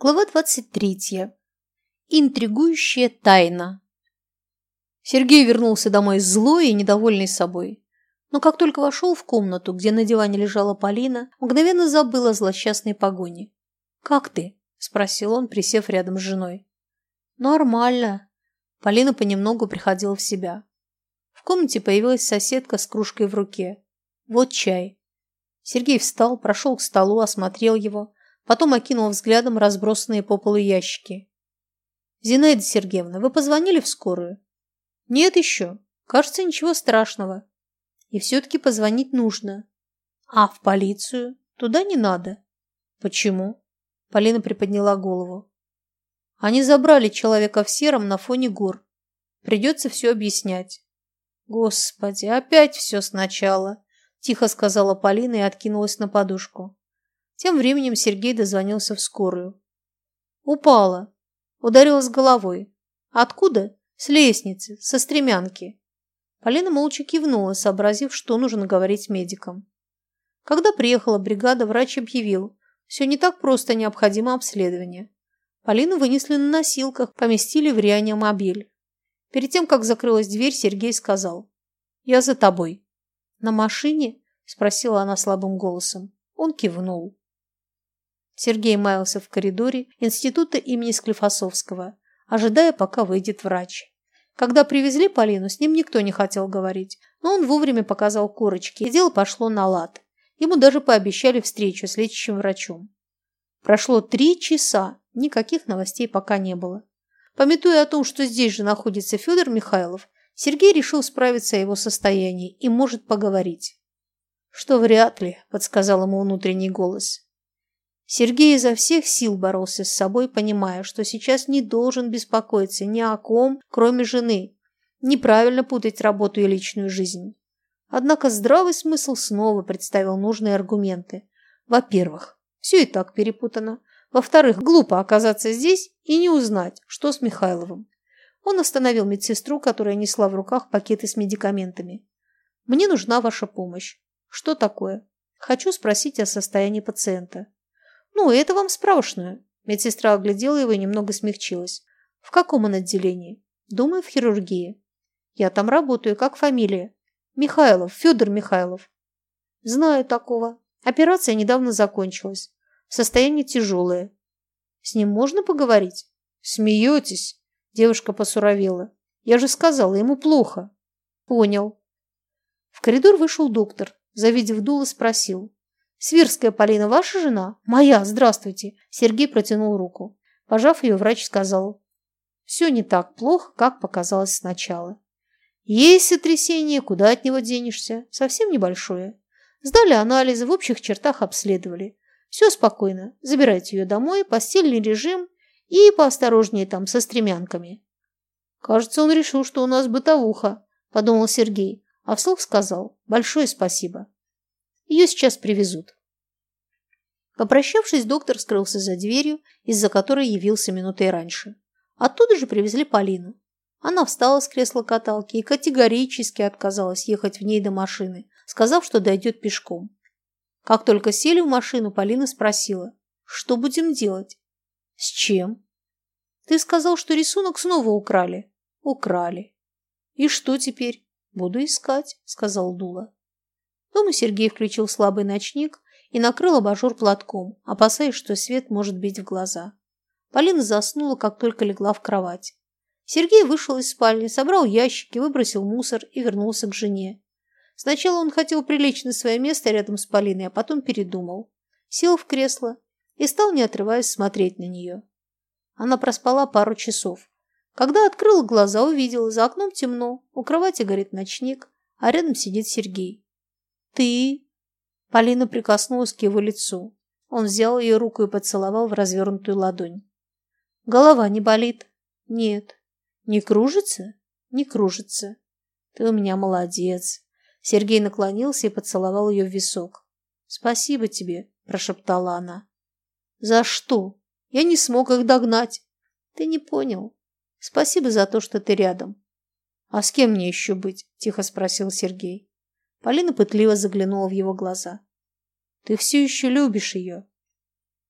Глава 23. Интригующая тайна. Сергей вернулся домой злой и недовольный собой. Но как только вошел в комнату, где на диване лежала Полина, мгновенно забыл о злосчастной погоне. «Как ты?» – спросил он, присев рядом с женой. «Нормально». Полина понемногу приходила в себя. В комнате появилась соседка с кружкой в руке. «Вот чай». Сергей встал, прошел к столу, осмотрел его – Потом окинул взглядом разбросанные по полу ящики. «Зинаида Сергеевна, вы позвонили в скорую?» «Нет еще. Кажется, ничего страшного. И все-таки позвонить нужно. А в полицию? Туда не надо». «Почему?» Полина приподняла голову. «Они забрали человека в сером на фоне гор. Придется все объяснять». «Господи, опять все сначала», – тихо сказала Полина и откинулась на подушку. Тем временем Сергей дозвонился в скорую. Упала. Ударилась головой. Откуда? С лестницы, со стремянки. Полина молча кивнула, сообразив, что нужно говорить медикам. Когда приехала бригада, врач объявил, все не так просто, необходимо обследование. Полину вынесли на носилках, поместили в реанимобиль. Перед тем, как закрылась дверь, Сергей сказал, «Я за тобой». «На машине?» – спросила она слабым голосом. Он кивнул. Сергей маялся в коридоре института имени Склифосовского, ожидая, пока выйдет врач. Когда привезли Полину, с ним никто не хотел говорить, но он вовремя показал корочки, и дело пошло на лад. Ему даже пообещали встречу с лечащим врачом. Прошло три часа, никаких новостей пока не было. Пометуя о том, что здесь же находится Федор Михайлов, Сергей решил справиться о его состоянии и может поговорить. «Что вряд ли», – подсказал ему внутренний голос. Сергей изо всех сил боролся с собой, понимая, что сейчас не должен беспокоиться ни о ком, кроме жены. Неправильно путать работу и личную жизнь. Однако здравый смысл снова представил нужные аргументы. Во-первых, все и так перепутано. Во-вторых, глупо оказаться здесь и не узнать, что с Михайловым. Он остановил медсестру, которая несла в руках пакеты с медикаментами. «Мне нужна ваша помощь». «Что такое?» «Хочу спросить о состоянии пациента». «Ну, это вам справочную». Медсестра оглядела его и немного смягчилась. «В каком он отделении?» «Думаю, в хирургии». «Я там работаю. Как фамилия?» «Михайлов. Федор Михайлов». «Знаю такого. Операция недавно закончилась. Состояние тяжелое». «С ним можно поговорить?» «Смеетесь?» Девушка посуровела. «Я же сказала, ему плохо». «Понял». В коридор вышел доктор. Завидев дуло, спросил. «Свирская Полина ваша жена?» «Моя, здравствуйте!» Сергей протянул руку. Пожав ее, врач сказал. «Все не так плохо, как показалось сначала. Есть сотрясение, куда от него денешься? Совсем небольшое. Сдали анализы, в общих чертах обследовали. Все спокойно. Забирайте ее домой, постельный режим и поосторожнее там со стремянками». «Кажется, он решил, что у нас бытовуха», – подумал Сергей, а вслух сказал «Большое спасибо». Ее сейчас привезут. Попрощавшись, доктор скрылся за дверью, из-за которой явился минутой раньше. Оттуда же привезли Полину. Она встала с кресла каталки и категорически отказалась ехать в ней до машины, сказав, что дойдет пешком. Как только сели в машину, Полина спросила, что будем делать? С чем? Ты сказал, что рисунок снова украли. Украли. И что теперь? Буду искать, сказал Дула. Дома Сергей включил слабый ночник и накрыл абажур платком, опасаясь, что свет может бить в глаза. Полина заснула, как только легла в кровать. Сергей вышел из спальни, собрал ящики, выбросил мусор и вернулся к жене. Сначала он хотел прилечь на свое место рядом с Полиной, а потом передумал. Сел в кресло и стал, не отрываясь, смотреть на нее. Она проспала пару часов. Когда открыла глаза, увидела, за окном темно, у кровати горит ночник, а рядом сидит Сергей. «Ты?» Полина прикоснулась к его лицу. Он взял ее руку и поцеловал в развернутую ладонь. «Голова не болит?» «Нет». «Не кружится?» «Не кружится». «Ты у меня молодец». Сергей наклонился и поцеловал ее в висок. «Спасибо тебе», – прошептала она. «За что? Я не смог их догнать». «Ты не понял. Спасибо за то, что ты рядом». «А с кем мне еще быть?» – тихо спросил Сергей. Полина пытливо заглянула в его глаза. «Ты все еще любишь ее?»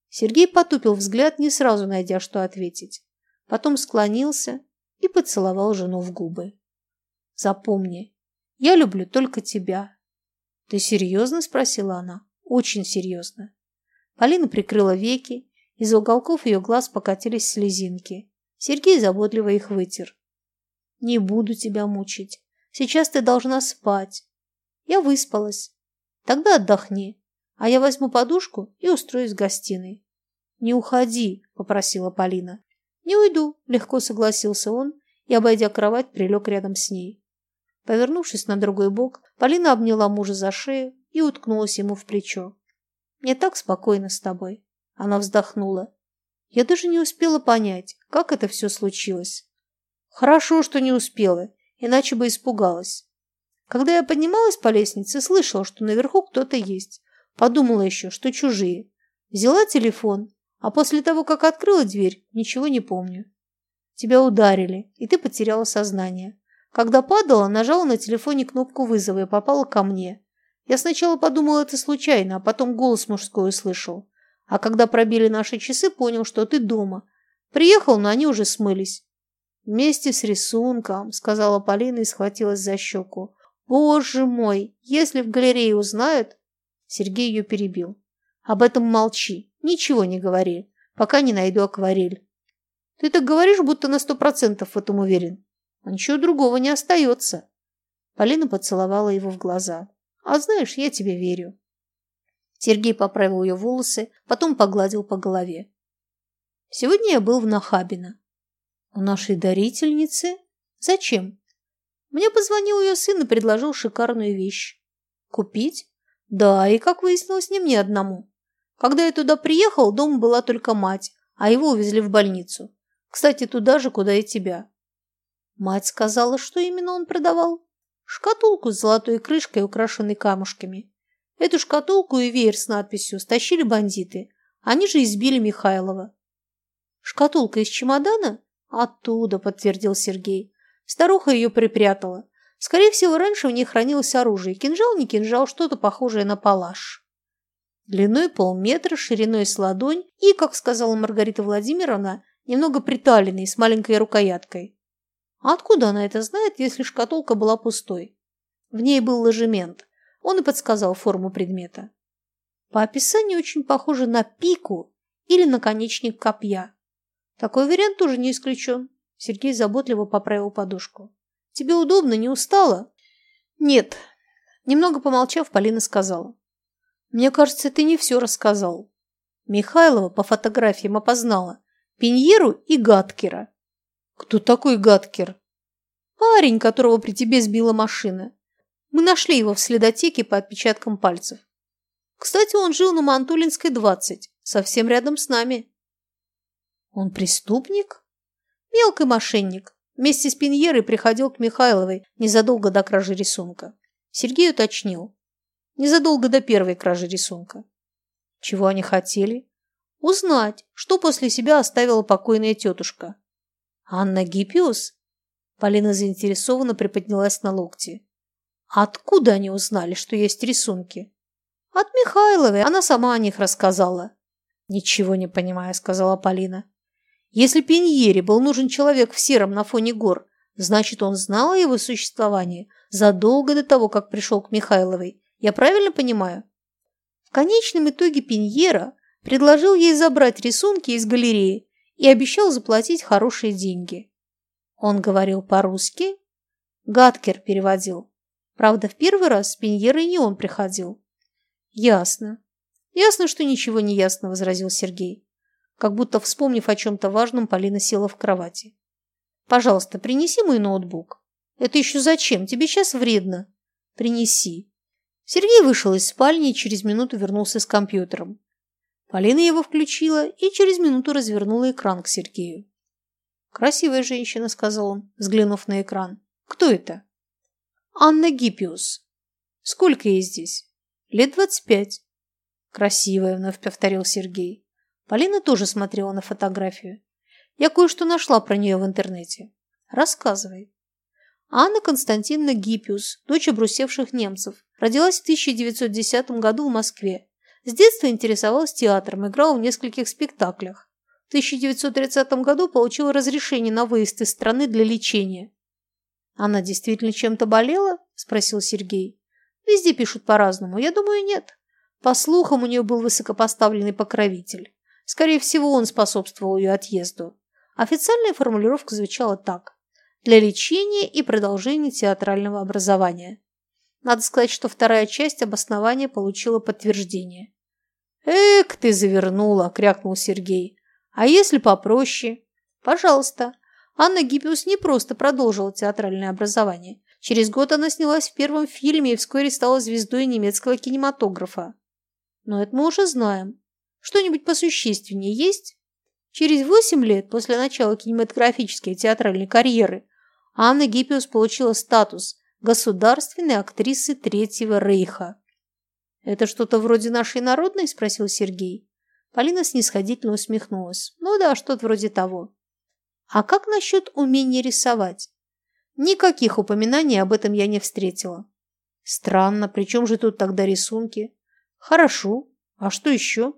Сергей потупил взгляд, не сразу найдя, что ответить. Потом склонился и поцеловал жену в губы. «Запомни, я люблю только тебя». «Ты серьезно?» – спросила она. «Очень серьезно». Полина прикрыла веки, из уголков ее глаз покатились слезинки. Сергей заботливо их вытер. «Не буду тебя мучить. Сейчас ты должна спать». Я выспалась. «Тогда отдохни, а я возьму подушку и устроюсь в гостиной». «Не уходи», – попросила Полина. «Не уйду», – легко согласился он и, обойдя кровать, прилег рядом с ней. Повернувшись на другой бок, Полина обняла мужа за шею и уткнулась ему в плечо. «Мне так спокойно с тобой». Она вздохнула. Я даже не успела понять, как это все случилось. Хорошо, что не успела, иначе бы испугалась. Когда я поднималась по лестнице, слышала, что наверху кто-то есть. Подумала еще, что чужие. Взяла телефон, а после того, как открыла дверь, ничего не помню. Тебя ударили, и ты потеряла сознание. Когда падала, нажала на телефоне кнопку вызова и попала ко мне. Я сначала подумала, это случайно, а потом голос мужской услышал. А когда пробили наши часы, понял, что ты дома. Приехал, но они уже смылись. Вместе с рисунком, сказала Полина и схватилась за щеку. Боже мой, если в галерее узнают... Сергей ее перебил. Об этом молчи, ничего не говори, пока не найду акварель. Ты так говоришь, будто на сто процентов в этом уверен. А ничего другого не остается. Полина поцеловала его в глаза. А знаешь, я тебе верю. Сергей поправил ее волосы, потом погладил по голове. Сегодня я был в Нахабино. У нашей дарительницы? Зачем? Мне позвонил ее сын и предложил шикарную вещь. Купить? Да, и, как выяснилось, не мне одному. Когда я туда приехал, дома была только мать, а его увезли в больницу. Кстати, туда же, куда и тебя. Мать сказала, что именно он продавал. Шкатулку с золотой крышкой, украшенной камушками. Эту шкатулку и веер с надписью стащили бандиты. Они же избили Михайлова. Шкатулка из чемодана? Оттуда, подтвердил Сергей. Старуха ее припрятала. Скорее всего, раньше в ней хранилось оружие. Кинжал, не кинжал, что-то похожее на палаш. Длиной полметра, шириной с ладонь и, как сказала Маргарита Владимировна, немного приталенный, с маленькой рукояткой. А откуда она это знает, если шкатулка была пустой? В ней был ложемент. Он и подсказал форму предмета. По описанию очень похоже на пику или наконечник копья. Такой вариант тоже не исключен. Сергей заботливо поправил подушку. Тебе удобно, не устала? Нет. Немного помолчав, Полина сказала. Мне кажется, ты не все рассказал. Михайлова по фотографиям опознала Пиньеру и Гаткера. Кто такой Гаткер? Парень, которого при тебе сбила машина. Мы нашли его в следотеке по отпечаткам пальцев. Кстати, он жил на Мантулинской, 20, совсем рядом с нами. Он преступник? Мелкий мошенник. Вместе с Пиньерой приходил к Михайловой незадолго до кражи рисунка. Сергей уточнил. Незадолго до первой кражи рисунка. Чего они хотели? Узнать, что после себя оставила покойная тетушка. Анна Гиппиус? Полина заинтересованно приподнялась на локти. Откуда они узнали, что есть рисунки? От Михайловой, она сама о них рассказала. Ничего не понимаю, сказала Полина. Если Пиньере был нужен человек в сером на фоне гор, значит, он знал о его существовании задолго до того, как пришел к Михайловой. Я правильно понимаю? В конечном итоге Пиньера предложил ей забрать рисунки из галереи и обещал заплатить хорошие деньги. Он говорил по-русски. Гадкер переводил. Правда, в первый раз с Пиньерой не он приходил. Ясно. Ясно, что ничего не ясно, возразил Сергей. Как будто, вспомнив о чем-то важном, Полина села в кровати. Пожалуйста, принеси мой ноутбук. Это еще зачем? Тебе сейчас вредно. Принеси. Сергей вышел из спальни и через минуту вернулся с компьютером. Полина его включила и через минуту развернула экран к Сергею. «Красивая женщина», — сказал он, взглянув на экран. «Кто это?» Анна Гиппиус. Сколько ей здесь? Лет двадцать пять. Красивая, вновь повторил Сергей. Полина тоже смотрела на фотографию. Я кое-что нашла про нее в интернете. Рассказывай. Анна Константиновна Гиппиус, дочь обрусевших немцев, родилась в 1910 году в Москве. С детства интересовалась театром, играла в нескольких спектаклях. В 1930 году получила разрешение на выезд из страны для лечения. «Она действительно чем-то болела?» – спросил Сергей. «Везде пишут по-разному. Я думаю, нет. По слухам, у нее был высокопоставленный покровитель. Скорее всего, он способствовал ее отъезду. Официальная формулировка звучала так. Для лечения и продолжения театрального образования. Надо сказать, что вторая часть обоснования получила подтверждение. «Эк, ты завернула!» – крякнул Сергей. «А если попроще?» «Пожалуйста». Анна Гиппиус не просто продолжила театральное образование. Через год она снялась в первом фильме и вскоре стала звездой немецкого кинематографа. Но это мы уже знаем. Что-нибудь посущественнее есть? Через восемь лет после начала кинематографической и театральной карьеры Анна Гиппиус получила статус государственной актрисы Третьего Рейха. «Это что-то вроде нашей народной?» – спросил Сергей. Полина снисходительно усмехнулась. «Ну да, что-то вроде того». «А как насчет умения рисовать?» Никаких упоминаний об этом я не встретила. Странно, при чем же тут тогда рисунки? Хорошо. А что еще?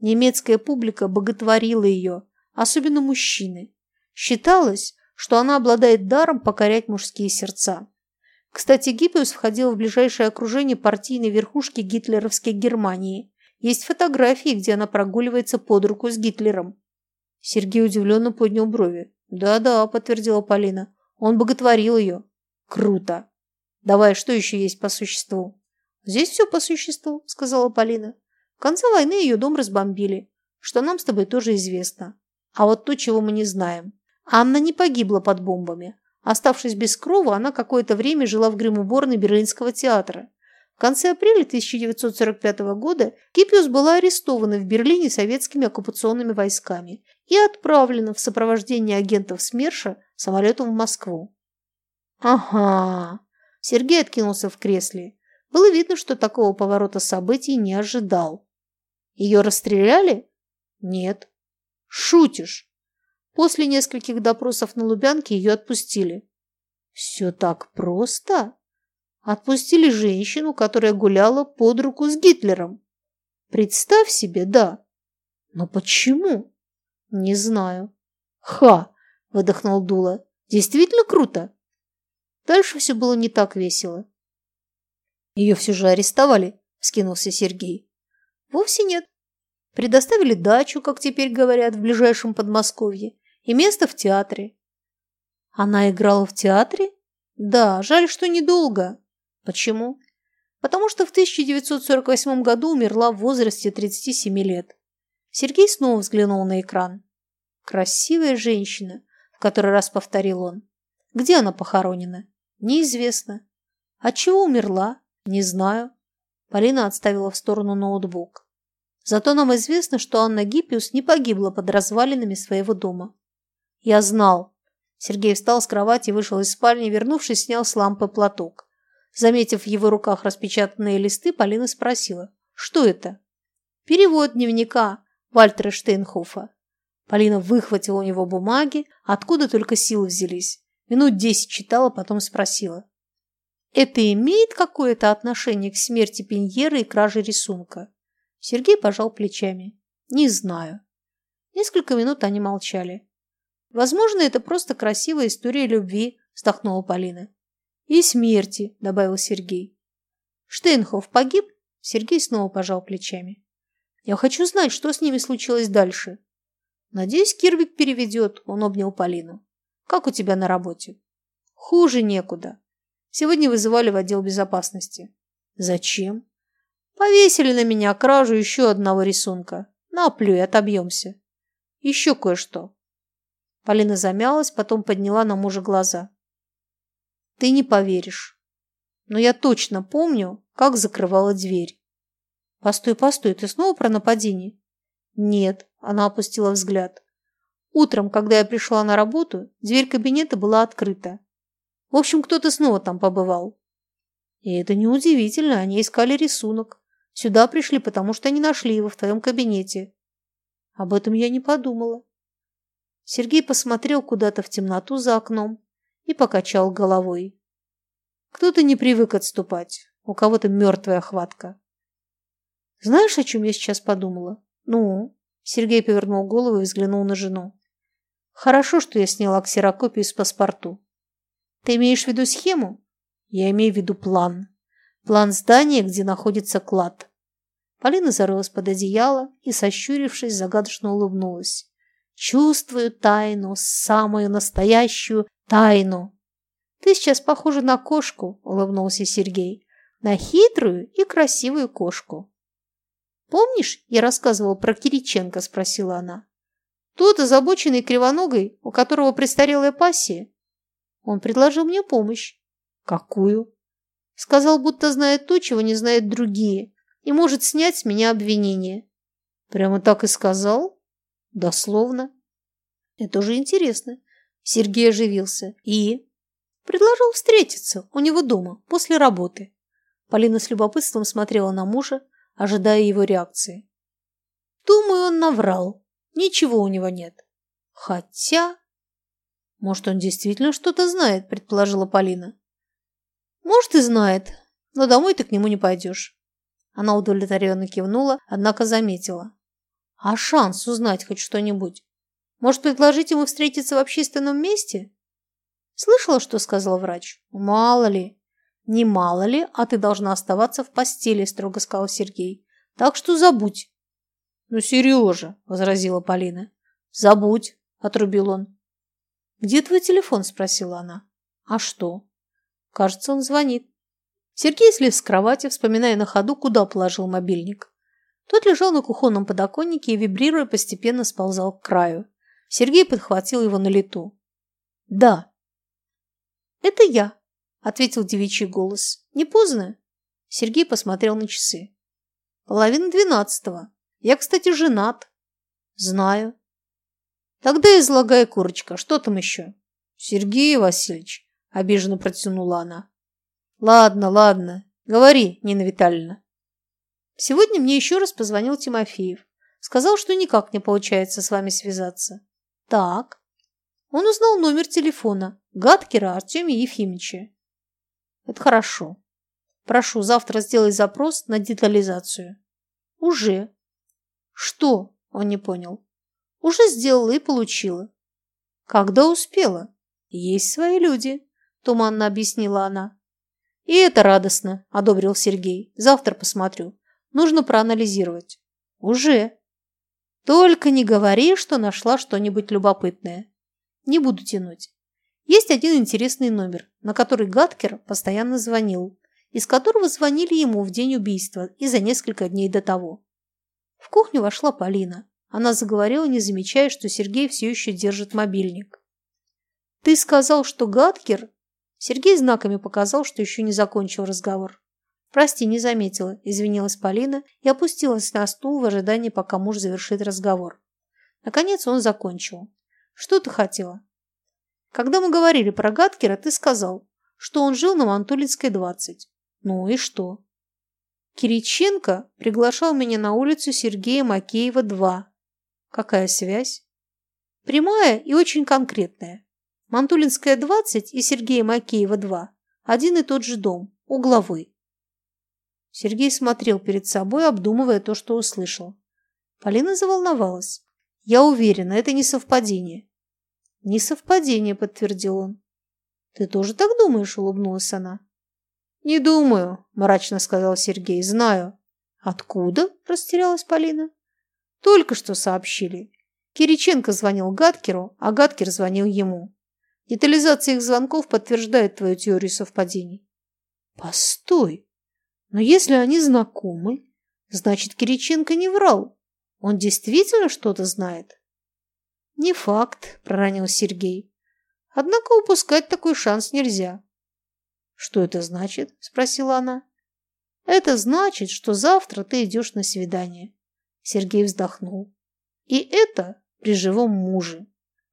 Немецкая публика боготворила ее, особенно мужчины. Считалось, что она обладает даром покорять мужские сердца. Кстати, Гиппиус входил в ближайшее окружение партийной верхушки гитлеровской Германии. Есть фотографии, где она прогуливается под руку с Гитлером. Сергей удивленно поднял брови. «Да-да», – подтвердила Полина. «Он боготворил ее». «Круто! Давай, что еще есть по существу?» «Здесь все по существу», – сказала Полина. В конце войны ее дом разбомбили, что нам с тобой тоже известно. А вот то, чего мы не знаем. Анна не погибла под бомбами. Оставшись без крова, она какое-то время жила в гримуборной Берлинского театра. В конце апреля 1945 года Кипиус была арестована в Берлине советскими оккупационными войсками и отправлена в сопровождении агентов СМЕРШа самолетом в Москву. «Ага!» Сергей откинулся в кресле. Было видно, что такого поворота событий не ожидал. Ее расстреляли? Нет. Шутишь. После нескольких допросов на Лубянке ее отпустили. Все так просто? Отпустили женщину, которая гуляла под руку с Гитлером. Представь себе, да. Но почему? Не знаю. Ха! Выдохнул Дула. Действительно круто. Дальше все было не так весело. Ее все же арестовали, скинулся Сергей. Вовсе нет. Предоставили дачу, как теперь говорят, в ближайшем Подмосковье, и место в театре. Она играла в театре? Да, жаль, что недолго. Почему? Потому что в 1948 году умерла в возрасте 37 лет. Сергей снова взглянул на экран. Красивая женщина, в который раз повторил он. Где она похоронена? Неизвестно. От чего умерла? Не знаю. Полина отставила в сторону ноутбук. Зато нам известно, что Анна Гиппиус не погибла под развалинами своего дома. Я знал. Сергей встал с кровати вышел из спальни, вернувшись, снял с лампы платок. Заметив в его руках распечатанные листы, Полина спросила, что это? Перевод дневника Вальтера Штейнхофа. Полина выхватила у него бумаги, откуда только силы взялись. Минут десять читала, потом спросила. Это имеет какое-то отношение к смерти Пеньера и краже рисунка? Сергей пожал плечами. Не знаю. Несколько минут они молчали. Возможно, это просто красивая история любви, вздохнула Полина. И смерти, добавил Сергей. Штейнхоф погиб? Сергей снова пожал плечами. Я хочу знать, что с ними случилось дальше. Надеюсь, Кирбик переведет, он обнял Полину. Как у тебя на работе? Хуже некуда. Сегодня вызывали в отдел безопасности. Зачем? Повесили на меня кражу еще одного рисунка. Наплюй, отобьемся. Еще кое-что. Полина замялась, потом подняла на мужа глаза. Ты не поверишь. Но я точно помню, как закрывала дверь. Постой, постой, ты снова про нападение? Нет, она опустила взгляд. Утром, когда я пришла на работу, дверь кабинета была открыта. В общем, кто-то снова там побывал. И это неудивительно, они искали рисунок. Сюда пришли, потому что не нашли его в твоем кабинете. Об этом я не подумала. Сергей посмотрел куда-то в темноту за окном и покачал головой. Кто-то не привык отступать, у кого-то мертвая хватка. Знаешь, о чем я сейчас подумала? Ну? Сергей повернул голову и взглянул на жену. Хорошо, что я сняла ксерокопию с паспорту. Ты имеешь в виду схему? Я имею в виду план. План здания, где находится клад. Полина зарылась под одеяло и, сощурившись, загадочно улыбнулась. Чувствую тайну, самую настоящую тайну. Ты сейчас похожа на кошку, улыбнулся Сергей. На хитрую и красивую кошку. Помнишь, я рассказывал про Кириченко, спросила она. Тот озабоченный кривоногой, у которого престарелая пассия. Он предложил мне помощь. Какую? Сказал, будто знает то, чего не знают другие, и может снять с меня обвинение. Прямо так и сказал? Дословно. Это уже интересно. Сергей оживился. И? Предложил встретиться у него дома после работы. Полина с любопытством смотрела на мужа, ожидая его реакции. Думаю, он наврал. Ничего у него нет. Хотя... Может, он действительно что-то знает, предположила Полина. Может, и знает, но домой ты к нему не пойдешь. Она удовлетворенно кивнула, однако заметила. А шанс узнать хоть что-нибудь? Может, предложить ему встретиться в общественном месте? Слышала, что сказал врач? Мало ли. Не мало ли, а ты должна оставаться в постели, строго сказал Сергей. Так что забудь. Ну, Сережа, возразила Полина. Забудь, отрубил он. Где твой телефон? спросила она. А что? Кажется, он звонит. Сергей слез с кровати, вспоминая на ходу, куда положил мобильник. Тот лежал на кухонном подоконнике и, вибрируя, постепенно сползал к краю. Сергей подхватил его на лету. «Да». «Это я», — ответил девичий голос. «Не поздно?» Сергей посмотрел на часы. «Половина двенадцатого. Я, кстати, женат». «Знаю». «Тогда излагай, курочка, что там еще?» «Сергей Васильевич, – обиженно протянула она. «Ладно, ладно. Говори, Нина Витальевна». Сегодня мне еще раз позвонил Тимофеев. Сказал, что никак не получается с вами связаться. Так. Он узнал номер телефона Гадкера Артемия Ефимовича. Это хорошо. Прошу, завтра сделай запрос на детализацию. Уже. Что? Он не понял. Уже сделала и получила. Когда успела? Есть свои люди. – туманно объяснила она. «И это радостно», – одобрил Сергей. «Завтра посмотрю. Нужно проанализировать». «Уже». «Только не говори, что нашла что-нибудь любопытное. Не буду тянуть. Есть один интересный номер, на который Гаткер постоянно звонил, из которого звонили ему в день убийства и за несколько дней до того. В кухню вошла Полина. Она заговорила, не замечая, что Сергей все еще держит мобильник. «Ты сказал, что Гаткер Сергей знаками показал, что еще не закончил разговор. «Прости, не заметила», – извинилась Полина и опустилась на стул в ожидании, пока муж завершит разговор. Наконец он закончил. «Что ты хотела?» «Когда мы говорили про Гаткера, ты сказал, что он жил на Мантулинской, 20. Ну и что?» «Кириченко приглашал меня на улицу Сергея Макеева, 2. Какая связь?» «Прямая и очень конкретная. Мантулинская, 20 и Сергея Макеева, 2. Один и тот же дом, угловой. Сергей смотрел перед собой, обдумывая то, что услышал. Полина заволновалась. «Я уверена, это не совпадение». «Не совпадение», — подтвердил он. «Ты тоже так думаешь?» — улыбнулась она. «Не думаю», — мрачно сказал Сергей. «Знаю». «Откуда?» – растерялась Полина. «Только что сообщили. Кириченко звонил Гадкеру, а Гадкер звонил ему. Детализация их звонков подтверждает твою теорию совпадений. Постой. Но если они знакомы, значит, Кириченко не врал. Он действительно что-то знает? Не факт, проронил Сергей. Однако упускать такой шанс нельзя. Что это значит? Спросила она. Это значит, что завтра ты идешь на свидание. Сергей вздохнул. И это при живом муже.